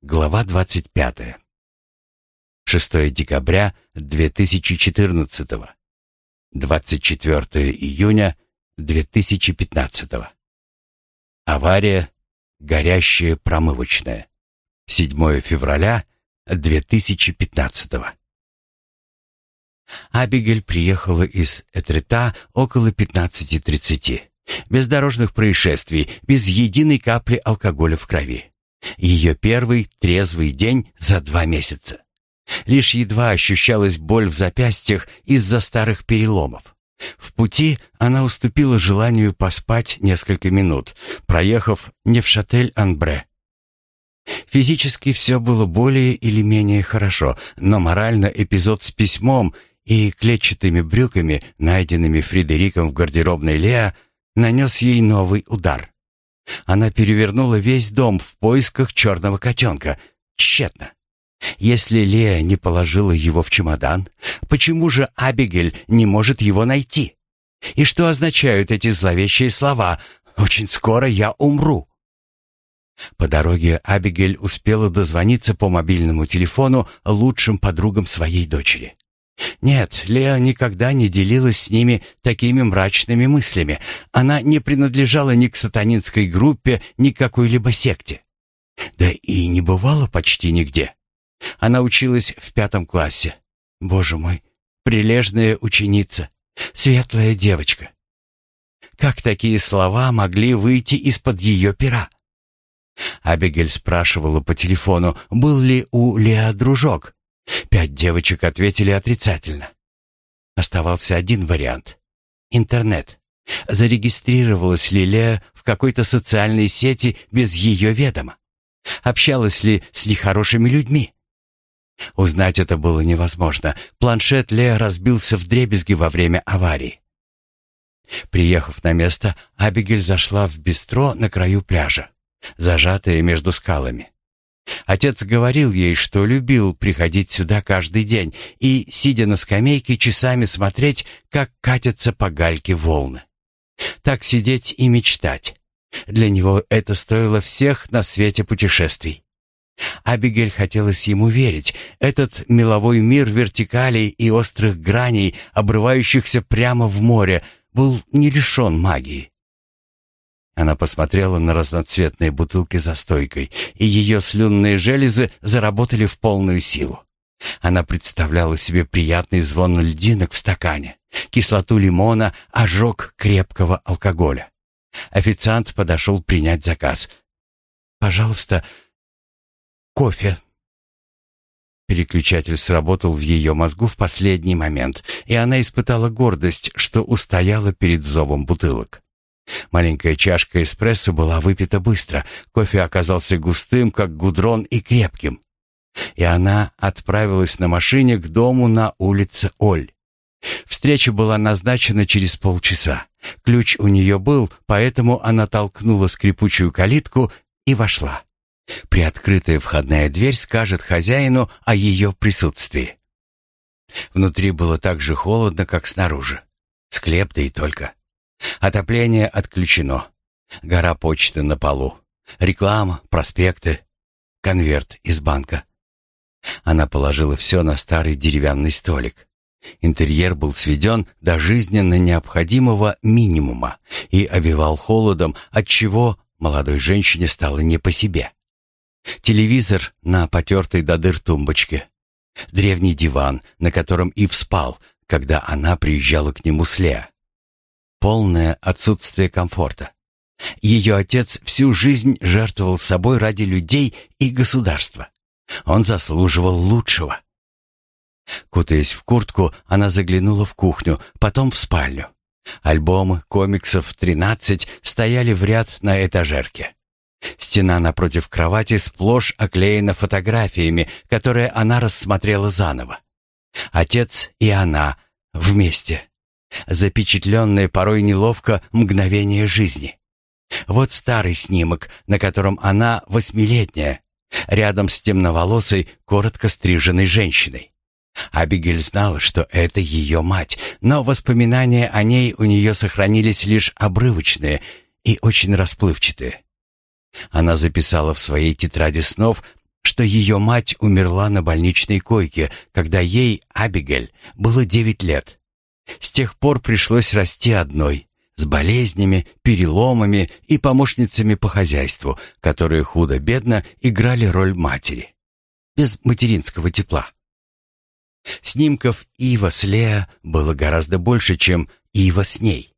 Глава 25. 6 декабря 2014. 24 июня 2015. Авария. Горящая промывочная. 7 февраля 2015. Абигель приехала из Этрета около 15.30. Без дорожных происшествий, без единой капли алкоголя в крови. Ее первый трезвый день за два месяца. Лишь едва ощущалась боль в запястьях из-за старых переломов. В пути она уступила желанию поспать несколько минут, проехав не в Шатель-Анбре. Физически все было более или менее хорошо, но морально эпизод с письмом и клетчатыми брюками, найденными Фредериком в гардеробной Леа, нанес ей новый удар. Она перевернула весь дом в поисках черного котенка. Тщетно. Если Лея не положила его в чемодан, почему же Абигель не может его найти? И что означают эти зловещие слова «Очень скоро я умру»? По дороге Абигель успела дозвониться по мобильному телефону лучшим подругам своей дочери. Нет, Леа никогда не делилась с ними такими мрачными мыслями. Она не принадлежала ни к сатанинской группе, ни к какой-либо секте. Да и не бывала почти нигде. Она училась в пятом классе. Боже мой, прилежная ученица, светлая девочка. Как такие слова могли выйти из-под ее пера? Абигель спрашивала по телефону, был ли у Леа дружок, Пять девочек ответили отрицательно. Оставался один вариант — интернет. Зарегистрировалась ли Лея в какой-то социальной сети без ее ведома? Общалась ли с нехорошими людьми? Узнать это было невозможно. Планшет Лея разбился в дребезги во время аварии. Приехав на место, Абигель зашла в бистро на краю пляжа, зажатая между скалами. Отец говорил ей, что любил приходить сюда каждый день и, сидя на скамейке, часами смотреть, как катятся по гальке волны. Так сидеть и мечтать. Для него это стоило всех на свете путешествий. Абигель хотелось ему верить. Этот меловой мир вертикалей и острых граней, обрывающихся прямо в море, был не лишен магии. Она посмотрела на разноцветные бутылки за стойкой, и ее слюнные железы заработали в полную силу. Она представляла себе приятный звон льдинок в стакане, кислоту лимона, ожог крепкого алкоголя. Официант подошел принять заказ. «Пожалуйста, кофе». Переключатель сработал в ее мозгу в последний момент, и она испытала гордость, что устояла перед зовом бутылок. Маленькая чашка эспрессо была выпита быстро, кофе оказался густым, как гудрон, и крепким. И она отправилась на машине к дому на улице Оль. Встреча была назначена через полчаса. Ключ у нее был, поэтому она толкнула скрипучую калитку и вошла. Приоткрытая входная дверь скажет хозяину о ее присутствии. Внутри было так же холодно, как снаружи. Склеп да и только. Отопление отключено. Гора почты на полу. Реклама, проспекты, конверт из банка. Она положила все на старый деревянный столик. Интерьер был сведен до жизненно необходимого минимума и обивал холодом, отчего молодой женщине стало не по себе. Телевизор на потертой до дыр тумбочке. Древний диван, на котором Ив спал, когда она приезжала к нему с Леа полное отсутствие комфорта. Ее отец всю жизнь жертвовал собой ради людей и государства. Он заслуживал лучшего. Кутаясь в куртку, она заглянула в кухню, потом в спальню. Альбомы комиксов 13 стояли в ряд на этажерке. Стена напротив кровати сплошь оклеена фотографиями, которые она рассмотрела заново. Отец и она вместе запечатленное порой неловко мгновение жизни. Вот старый снимок, на котором она восьмилетняя, рядом с темноволосой, коротко стриженной женщиной. Абигель знала, что это ее мать, но воспоминания о ней у нее сохранились лишь обрывочные и очень расплывчатые. Она записала в своей тетради снов, что ее мать умерла на больничной койке, когда ей, Абигель, было девять лет. С тех пор пришлось расти одной, с болезнями, переломами и помощницами по хозяйству, которые худо-бедно играли роль матери. Без материнского тепла. Снимков Ива с Леа было гораздо больше, чем Ива с ней.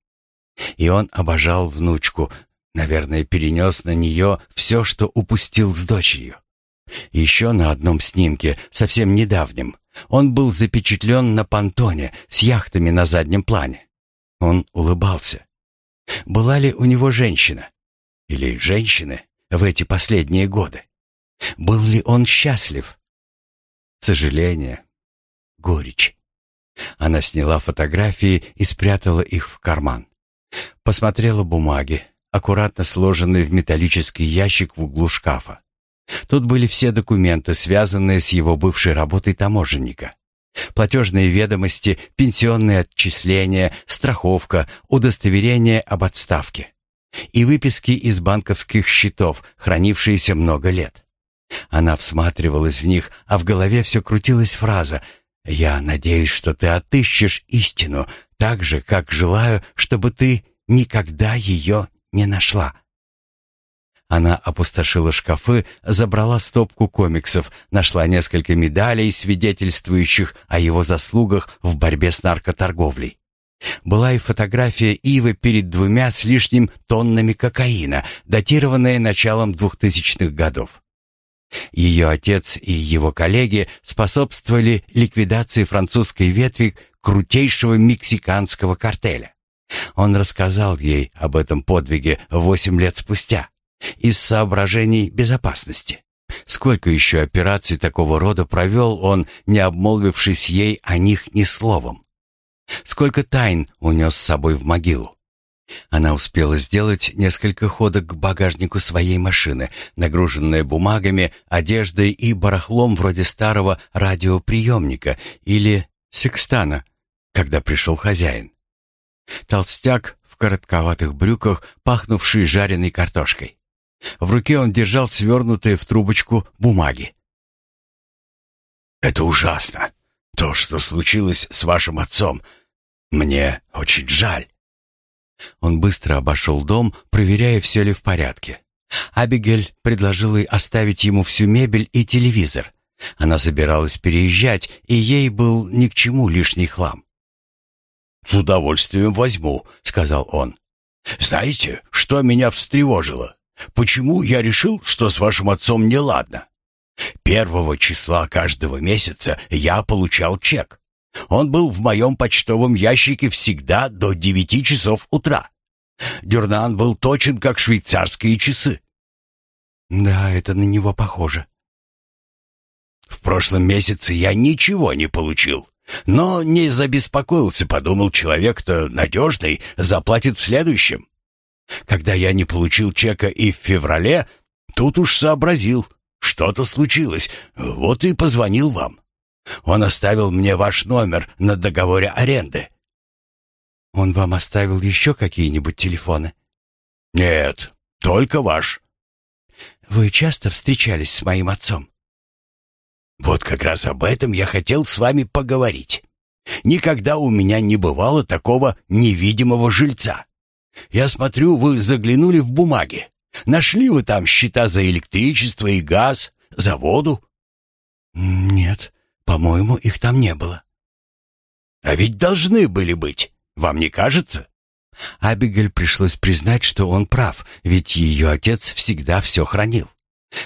И он обожал внучку, наверное, перенес на нее все, что упустил с дочерью. Еще на одном снимке, совсем недавнем, он был запечатлен на понтоне с яхтами на заднем плане. Он улыбался. Была ли у него женщина? Или женщины в эти последние годы? Был ли он счастлив? Сожаление, горечь. Она сняла фотографии и спрятала их в карман. Посмотрела бумаги, аккуратно сложенные в металлический ящик в углу шкафа. Тут были все документы, связанные с его бывшей работой таможенника. Платежные ведомости, пенсионные отчисления, страховка, удостоверение об отставке. И выписки из банковских счетов, хранившиеся много лет. Она всматривалась в них, а в голове все крутилась фраза «Я надеюсь, что ты отыщешь истину, так же, как желаю, чтобы ты никогда ее не нашла». Она опустошила шкафы, забрала стопку комиксов, нашла несколько медалей, свидетельствующих о его заслугах в борьбе с наркоторговлей. Была и фотография Ивы перед двумя с лишним тоннами кокаина, датированная началом двухтысячных годов. Ее отец и его коллеги способствовали ликвидации французской ветви крутейшего мексиканского картеля. Он рассказал ей об этом подвиге восемь лет спустя. Из соображений безопасности. Сколько еще операций такого рода провел он, не обмолвившись ей о них ни словом? Сколько тайн унес с собой в могилу? Она успела сделать несколько ходок к багажнику своей машины, нагруженной бумагами, одеждой и барахлом вроде старого радиоприемника или секстана, когда пришел хозяин. Толстяк в коротковатых брюках, пахнувший жареной картошкой. В руке он держал свернутые в трубочку бумаги. «Это ужасно. То, что случилось с вашим отцом. Мне очень жаль». Он быстро обошел дом, проверяя, все ли в порядке. Абигель предложила оставить ему всю мебель и телевизор. Она собиралась переезжать, и ей был ни к чему лишний хлам. «С удовольствием возьму», — сказал он. «Знаете, что меня встревожило? Почему я решил, что с вашим отцом неладно? Первого числа каждого месяца я получал чек. Он был в моем почтовом ящике всегда до девяти часов утра. Дюрнан был точен, как швейцарские часы. Да, это на него похоже. В прошлом месяце я ничего не получил. Но не забеспокоился, подумал, человек-то надежный, заплатит в следующем. Когда я не получил чека и в феврале, тут уж сообразил, что-то случилось, вот и позвонил вам. Он оставил мне ваш номер на договоре аренды. Он вам оставил еще какие-нибудь телефоны? Нет, только ваш. Вы часто встречались с моим отцом? Вот как раз об этом я хотел с вами поговорить. Никогда у меня не бывало такого невидимого жильца. Я смотрю, вы заглянули в бумаги. Нашли вы там счета за электричество и газ, за воду? Нет, по-моему, их там не было. А ведь должны были быть, вам не кажется? Абигель пришлось признать, что он прав, ведь ее отец всегда все хранил.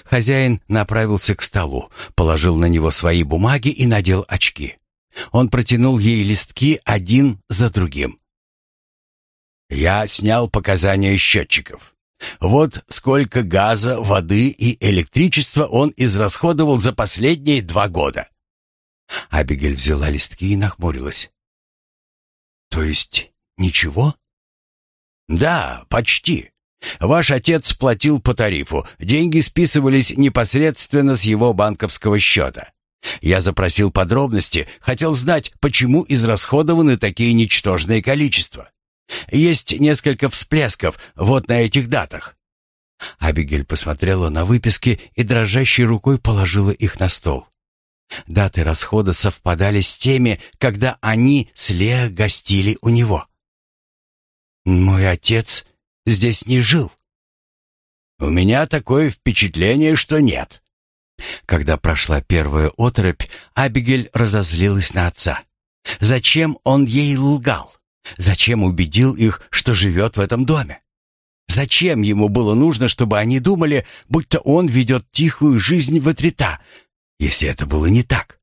Хозяин направился к столу, положил на него свои бумаги и надел очки. Он протянул ей листки один за другим. Я снял показания счетчиков. Вот сколько газа, воды и электричества он израсходовал за последние два года. Абигель взяла листки и нахмурилась. То есть ничего? Да, почти. Ваш отец платил по тарифу. Деньги списывались непосредственно с его банковского счета. Я запросил подробности, хотел знать, почему израсходованы такие ничтожные количества. Есть несколько всплесков вот на этих датах. Абигель посмотрела на выписки и дрожащей рукой положила их на стол. Даты расхода совпадали с теми, когда они с Лео гостили у него. «Мой отец здесь не жил». «У меня такое впечатление, что нет». Когда прошла первая оторопь, Абигель разозлилась на отца. Зачем он ей лгал? Зачем убедил их, что живет в этом доме? Зачем ему было нужно, чтобы они думали, будто он ведет тихую жизнь в Этрита, если это было не так?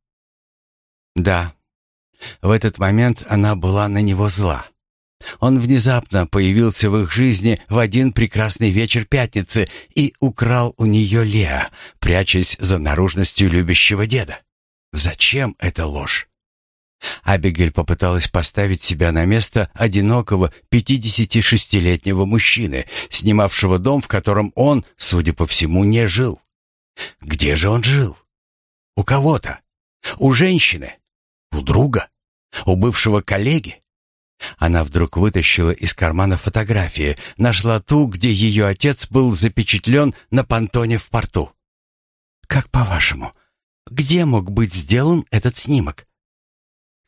Да, в этот момент она была на него зла. Он внезапно появился в их жизни в один прекрасный вечер пятницы и украл у нее Леа, прячась за наружностью любящего деда. Зачем эта ложь? Абигель попыталась поставить себя на место одинокого 56-летнего мужчины, снимавшего дом, в котором он, судя по всему, не жил. Где же он жил? У кого-то. У женщины. У друга. У бывшего коллеги. Она вдруг вытащила из кармана фотографии, нашла ту, где ее отец был запечатлен на понтоне в порту. «Как по-вашему, где мог быть сделан этот снимок?»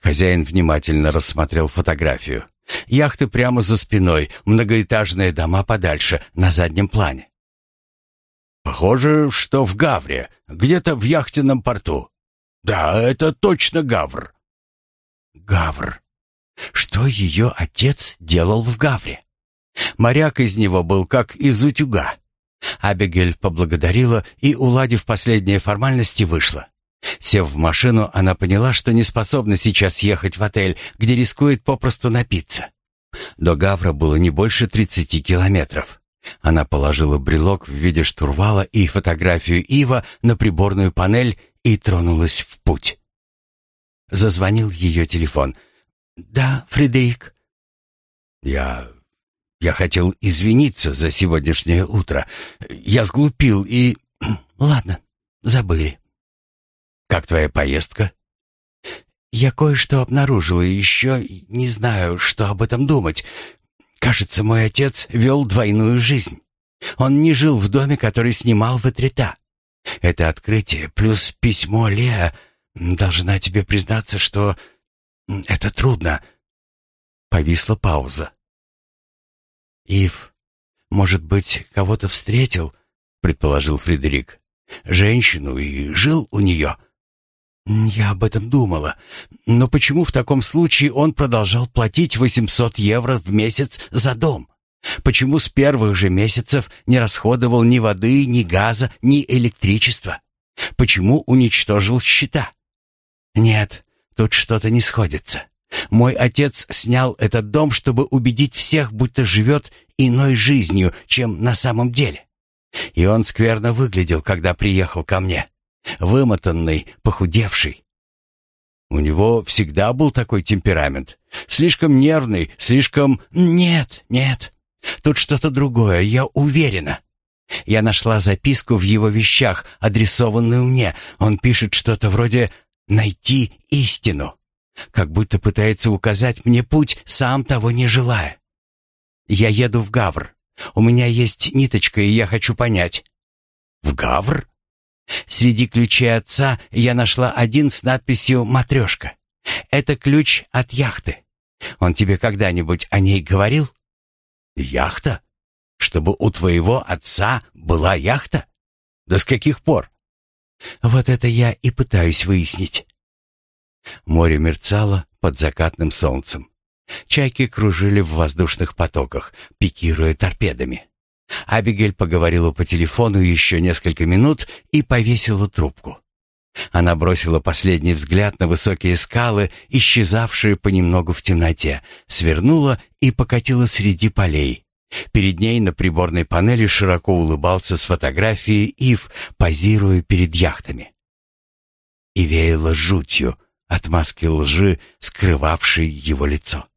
Хозяин внимательно рассмотрел фотографию. Яхты прямо за спиной, многоэтажные дома подальше, на заднем плане. «Похоже, что в Гавре, где-то в яхтенном порту. Да, это точно Гавр». «Гавр. Что ее отец делал в Гавре? Моряк из него был как из утюга». Абигель поблагодарила и, уладив последние формальности, вышла. Сев в машину, она поняла, что не способна сейчас ехать в отель, где рискует попросту напиться. До Гавра было не больше 30 километров. Она положила брелок в виде штурвала и фотографию Ива на приборную панель и тронулась в путь. Зазвонил ее телефон. «Да, Фредерик». «Я... я хотел извиниться за сегодняшнее утро. Я сглупил и...» «Ладно, забыли». Как твоя поездка?» «Я кое-что обнаружила и еще не знаю, что об этом думать. Кажется, мой отец вел двойную жизнь. Он не жил в доме, который снимал в Этрита. Это открытие плюс письмо Леа. Должна тебе признаться, что это трудно». Повисла пауза. «Ив, может быть, кого-то встретил?» — предположил Фредерик. «Женщину и жил у нее». «Я об этом думала. Но почему в таком случае он продолжал платить 800 евро в месяц за дом? Почему с первых же месяцев не расходовал ни воды, ни газа, ни электричества? Почему уничтожил счета? Нет, тут что-то не сходится. Мой отец снял этот дом, чтобы убедить всех, будто живет иной жизнью, чем на самом деле. И он скверно выглядел, когда приехал ко мне вымотанный, похудевший. У него всегда был такой темперамент. Слишком нервный, слишком... Нет, нет. Тут что-то другое, я уверена. Я нашла записку в его вещах, адресованную мне. Он пишет что-то вроде «найти истину», как будто пытается указать мне путь, сам того не желая. Я еду в Гавр. У меня есть ниточка, и я хочу понять. В Гавр? Среди ключей отца я нашла один с надписью «Матрешка». Это ключ от яхты. Он тебе когда-нибудь о ней говорил? Яхта? Чтобы у твоего отца была яхта? Да с каких пор? Вот это я и пытаюсь выяснить. Море мерцало под закатным солнцем. Чайки кружили в воздушных потоках, пикируя торпедами. Абигель поговорила по телефону еще несколько минут и повесила трубку. Она бросила последний взгляд на высокие скалы, исчезавшие понемногу в темноте, свернула и покатила среди полей. Перед ней на приборной панели широко улыбался с фотографией Ив, позируя перед яхтами. И веяло жутью от маски лжи, скрывавшей его лицо.